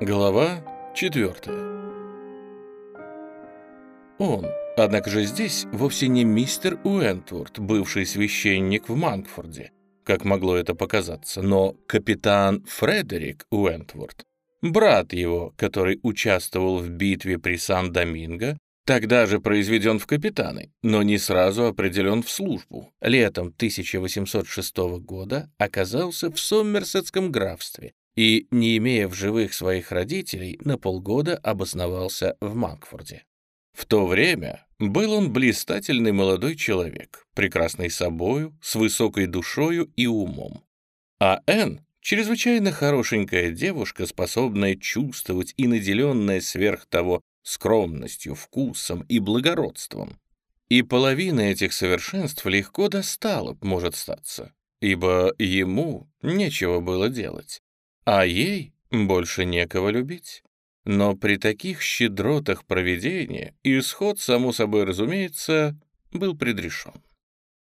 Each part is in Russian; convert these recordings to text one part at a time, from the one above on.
Глава 4 Он, однако же здесь, вовсе не мистер Уэнтворд, бывший священник в Манкфорде, как могло это показаться, но капитан Фредерик Уэнтворд, брат его, который участвовал в битве при Сан-Доминго, тогда же произведен в капитаны, но не сразу определен в службу. Летом 1806 года оказался в Сомерсетском графстве, и, не имея в живых своих родителей, на полгода обосновался в Макфорде. В то время был он блистательный молодой человек, прекрасный собою, с высокой душою и умом. А Энн — чрезвычайно хорошенькая девушка, способная чувствовать и наделенная сверх того скромностью, вкусом и благородством. И половина этих совершенств легко достала, может статься, ибо ему нечего было делать а ей больше некого любить. Но при таких щедротах проведения исход, само собой разумеется, был предрешен.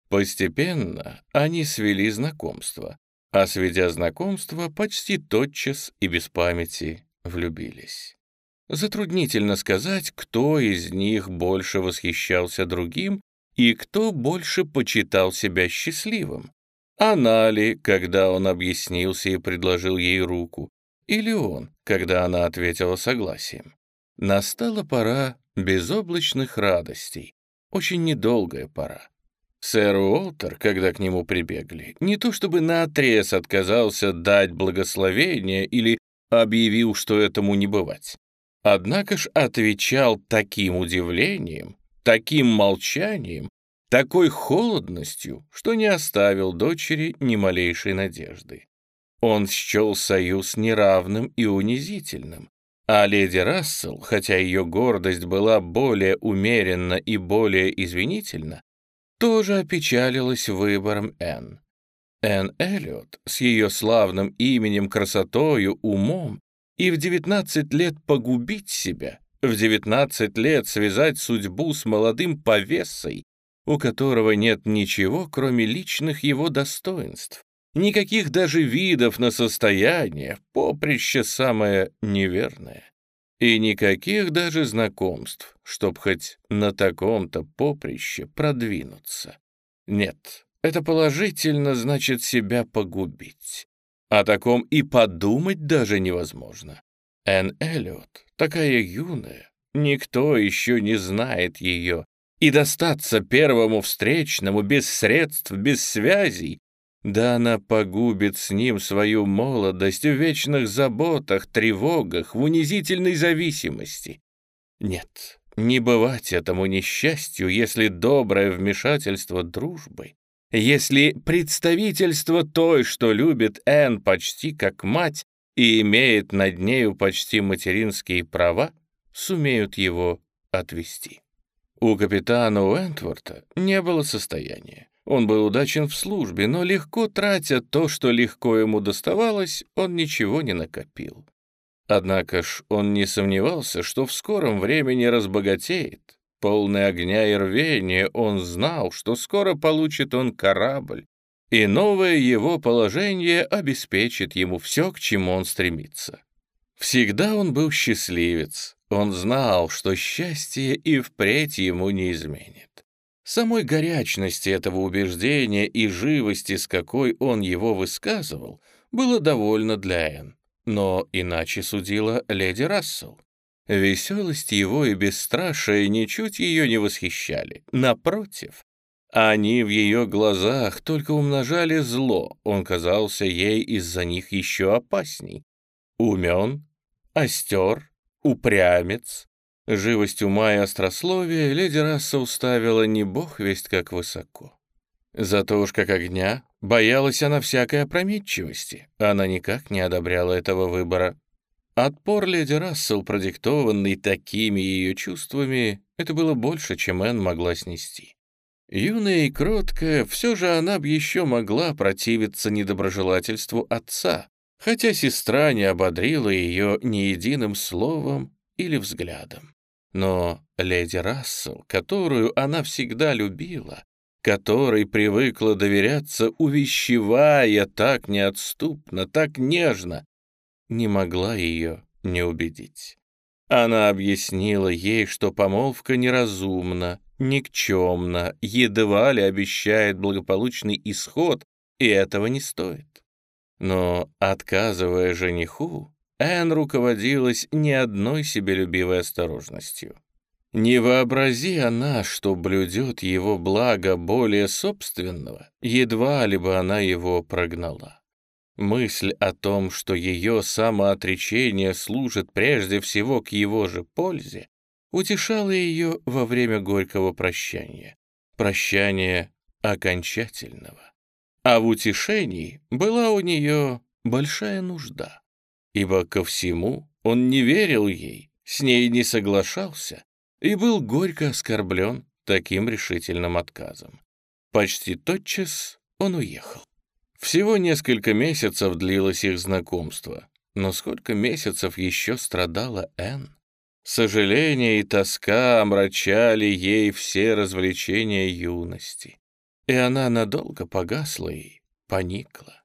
Постепенно они свели знакомство, а сведя знакомство, почти тотчас и без памяти влюбились. Затруднительно сказать, кто из них больше восхищался другим и кто больше почитал себя счастливым. Она ли, когда он объяснился и предложил ей руку, или он, когда она ответила согласием. Настала пора безоблачных радостей, очень недолгая пора. Сэр Уолтер, когда к нему прибегли, не то чтобы наотрез отказался дать благословение или объявил, что этому не бывать. Однако ж отвечал таким удивлением, таким молчанием, такой холодностью, что не оставил дочери ни малейшей надежды. Он счел союз неравным и унизительным, а леди Рассел, хотя ее гордость была более умеренна и более извинительна, тоже опечалилась выбором Энн. Энн Эллиот с ее славным именем, красотою, умом и в 19 лет погубить себя, в 19 лет связать судьбу с молодым повесой, у которого нет ничего, кроме личных его достоинств, никаких даже видов на состояние, поприще самое неверное, и никаких даже знакомств, чтоб хоть на таком-то поприще продвинуться. Нет, это положительно значит себя погубить. О таком и подумать даже невозможно. Энн Эллиот, такая юная, никто еще не знает ее, и достаться первому встречному без средств, без связей, да она погубит с ним свою молодость в вечных заботах, тревогах, в унизительной зависимости. Нет, не бывать этому несчастью, если доброе вмешательство дружбы, если представительство той, что любит Энн почти как мать и имеет над нею почти материнские права, сумеют его отвести. У капитана Уэнтворта не было состояния. Он был удачен в службе, но легко тратя то, что легко ему доставалось, он ничего не накопил. Однако ж он не сомневался, что в скором времени разбогатеет. Полный огня и рвения он знал, что скоро получит он корабль, и новое его положение обеспечит ему все, к чему он стремится. Всегда он был счастливец, он знал, что счастье и впредь ему не изменит. Самой горячности этого убеждения и живости, с какой он его высказывал, было довольно для Энн. Но иначе судила леди Рассел. Веселость его и бесстрашие ничуть ее не восхищали. Напротив, они в ее глазах только умножали зло, он казался ей из-за них еще опасней. Умен, остер, упрямец. Живость ума и острословие леди Расса уставила не бог весть как высоко. Зато уж как огня боялась она всякой опрометчивости. Она никак не одобряла этого выбора. Отпор леди Рассел, продиктованный такими ее чувствами, это было больше, чем Энн могла снести. Юная и кроткая, все же она б еще могла противиться недоброжелательству отца, хотя сестра не ободрила ее ни единым словом или взглядом. Но леди Рассел, которую она всегда любила, которой привыкла доверяться, увещевая так неотступно, так нежно, не могла ее не убедить. Она объяснила ей, что помолвка неразумна, никчемна, едва ли обещает благополучный исход, и этого не стоит. Но, отказывая жениху, Энн руководилась не одной себелюбивой осторожностью. Не вообрази она, что блюдет его благо более собственного, едва ли бы она его прогнала. Мысль о том, что ее самоотречение служит прежде всего к его же пользе, утешала ее во время горького прощания, прощания окончательного. А в утешении была у нее большая нужда, ибо ко всему он не верил ей, с ней не соглашался и был горько оскорблен таким решительным отказом. Почти тотчас он уехал. Всего несколько месяцев длилось их знакомство, но сколько месяцев еще страдала Энн? Сожаление и тоска омрачали ей все развлечения юности, и она надолго погасла и поникла.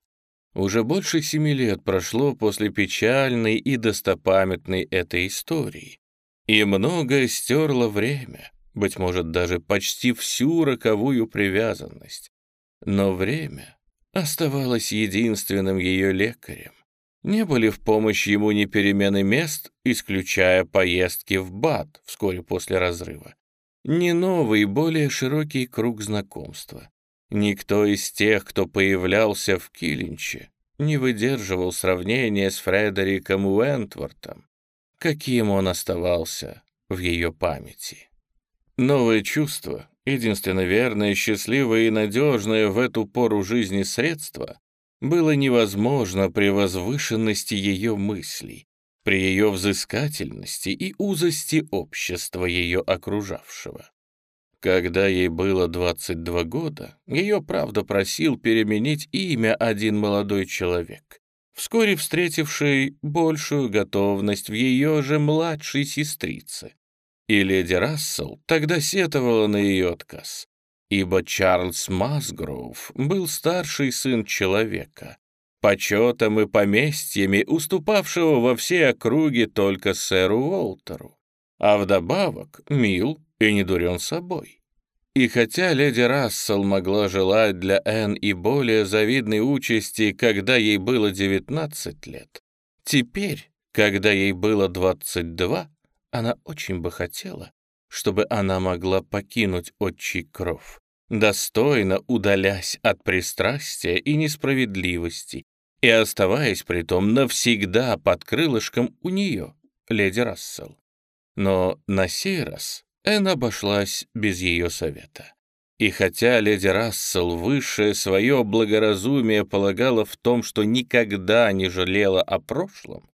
Уже больше семи лет прошло после печальной и достопамятной этой истории, и многое стерло время, быть может, даже почти всю роковую привязанность. Но время оставалось единственным ее лекарем. Не были в помощь ему ни перемены мест, исключая поездки в БАД вскоре после разрыва, ни новый, более широкий круг знакомства. Никто из тех, кто появлялся в Киллинче, не выдерживал сравнения с Фредериком Уэнтвортом, каким он оставался в ее памяти. Новое чувство, единственно верное, счастливое и надежное в эту пору жизни средство, было невозможно при возвышенности ее мыслей, при ее взыскательности и узости общества ее окружавшего. Когда ей было 22 года, ее, правда, просил переменить имя один молодой человек, вскоре встретивший большую готовность в ее же младшей сестрице. И леди Рассел тогда сетовала на ее отказ, ибо Чарльз Масгроув был старший сын человека, почетом и поместьями уступавшего во все округи только сэру Уолтеру, а вдобавок мил и не дурен собой. И хотя леди Рассел могла желать для Энн и более завидной участи, когда ей было 19 лет, теперь, когда ей было 22, она очень бы хотела, чтобы она могла покинуть отчий кров, достойно удалясь от пристрастия и несправедливости и оставаясь при том навсегда под крылышком у нее, леди Рассел. Но на сей раз Энн обошлась без ее совета. И хотя леди Рассел высшее свое благоразумие полагала в том, что никогда не жалела о прошлом,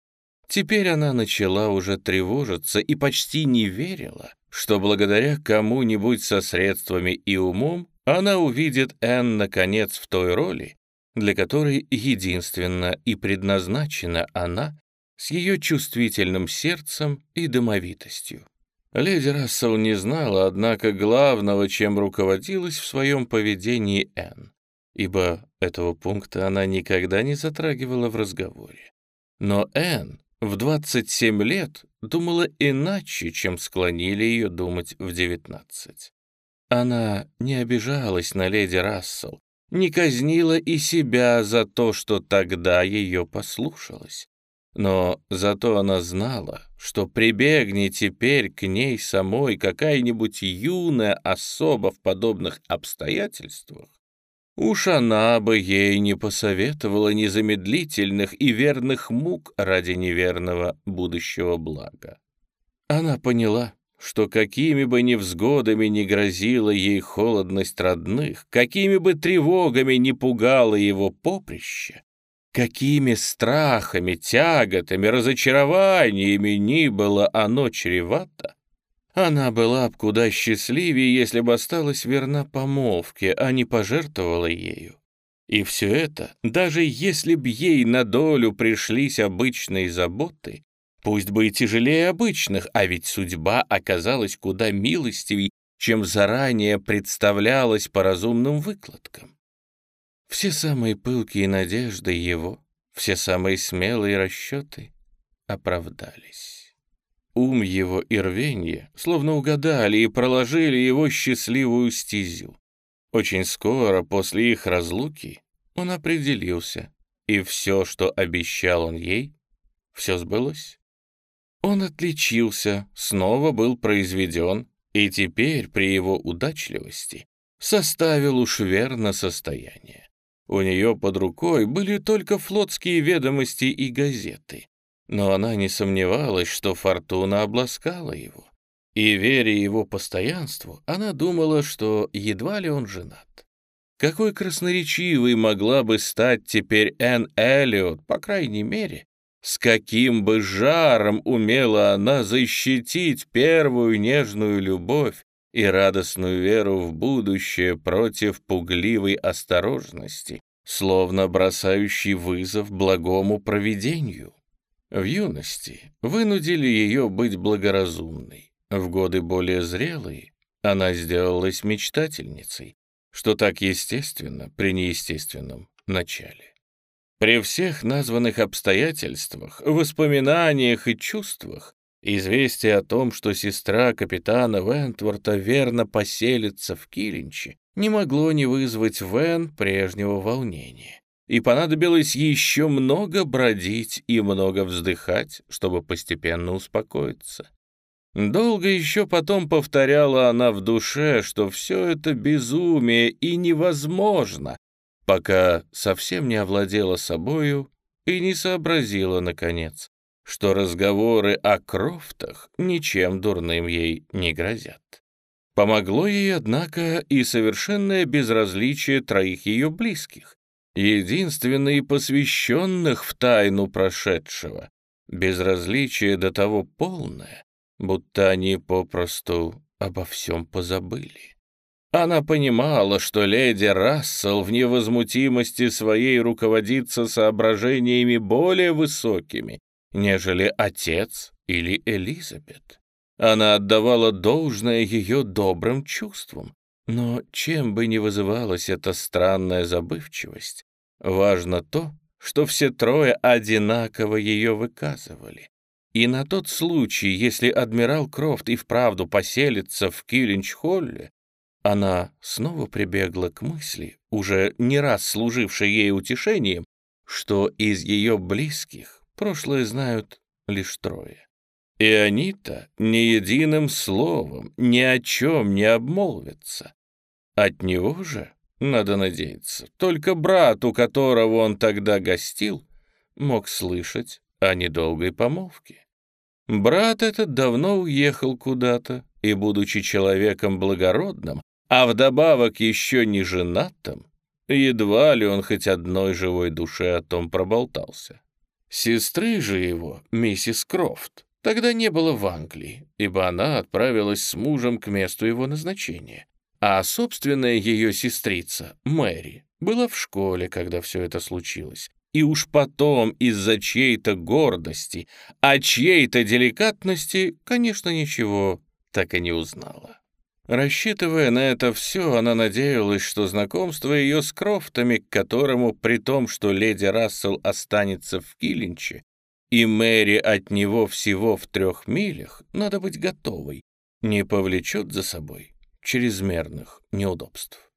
теперь она начала уже тревожиться и почти не верила, что благодаря кому-нибудь со средствами и умом она увидит Энн, наконец, в той роли, для которой единственно и предназначена она с ее чувствительным сердцем и домовитостью. Леди Рассел не знала, однако, главного, чем руководилась в своем поведении Энн, ибо этого пункта она никогда не затрагивала в разговоре. Но Энн в 27 лет думала иначе, чем склонили ее думать в 19. Она не обижалась на леди Рассел, не казнила и себя за то, что тогда ее послушалась. Но зато она знала, что прибегни теперь к ней самой какая-нибудь юная особа в подобных обстоятельствах, уж она бы ей не посоветовала незамедлительных и верных мук ради неверного будущего блага. Она поняла, что какими бы невзгодами ни грозила ей холодность родных, какими бы тревогами ни пугало его поприще, Какими страхами, тяготами, разочарованиями ни было оно чревато, она была б куда счастливее, если бы осталась верна помолвке, а не пожертвовала ею. И все это, даже если б ей на долю пришлись обычные заботы, пусть бы и тяжелее обычных, а ведь судьба оказалась куда милостивей, чем заранее представлялось по разумным выкладкам. Все самые пылкие надежды его, все самые смелые расчеты оправдались. Ум его и рвенье словно угадали и проложили его счастливую стезю. Очень скоро после их разлуки он определился, и все, что обещал он ей, все сбылось. Он отличился, снова был произведен, и теперь при его удачливости составил уж верно состояние. У нее под рукой были только флотские ведомости и газеты, но она не сомневалась, что фортуна обласкала его. И, веря его постоянству, она думала, что едва ли он женат. Какой красноречивой могла бы стать теперь Энн Эллиот, по крайней мере, с каким бы жаром умела она защитить первую нежную любовь и радостную веру в будущее против пугливой осторожности, словно бросающий вызов благому провидению. В юности вынудили ее быть благоразумной. В годы более зрелые она сделалась мечтательницей, что так естественно при неестественном начале. При всех названных обстоятельствах, воспоминаниях и чувствах известие о том, что сестра капитана Вентворта верно поселится в Килинче, не могло не вызвать Вен прежнего волнения. И понадобилось еще много бродить и много вздыхать, чтобы постепенно успокоиться. Долго еще потом повторяла она в душе, что все это безумие и невозможно, пока совсем не овладела собою и не сообразила, наконец, что разговоры о Крофтах ничем дурным ей не грозят. Помогло ей, однако, и совершенное безразличие троих ее близких, единственные посвященных в тайну прошедшего, безразличие до того полное, будто они попросту обо всем позабыли. Она понимала, что леди Рассел в невозмутимости своей руководится соображениями более высокими, нежели отец или Элизабет. Она отдавала должное ее добрым чувствам, но чем бы ни вызывалась эта странная забывчивость, важно то, что все трое одинаково ее выказывали. И на тот случай, если адмирал Крофт и вправду поселится в Киллинч-Холле, она снова прибегла к мысли, уже не раз служившей ей утешением, что из ее близких прошлое знают лишь трое. И они-то ни единым словом ни о чем не обмолвятся. От него же, надо надеяться, только брат, у которого он тогда гостил, мог слышать о недолгой помолвке. Брат этот давно уехал куда-то, и, будучи человеком благородным, а вдобавок еще не женатым, едва ли он хоть одной живой душе о том проболтался. Сестры же его, миссис Крофт, тогда не было в Англии, ибо она отправилась с мужем к месту его назначения. А собственная ее сестрица, Мэри, была в школе, когда все это случилось, и уж потом из-за чьей-то гордости, а чьей-то деликатности, конечно, ничего так и не узнала. Рассчитывая на это все, она надеялась, что знакомство ее с Крофтами, к которому, при том, что леди Рассел останется в Киллинче, и Мэри от него всего в трех милях, надо быть готовой, не повлечет за собой чрезмерных неудобств.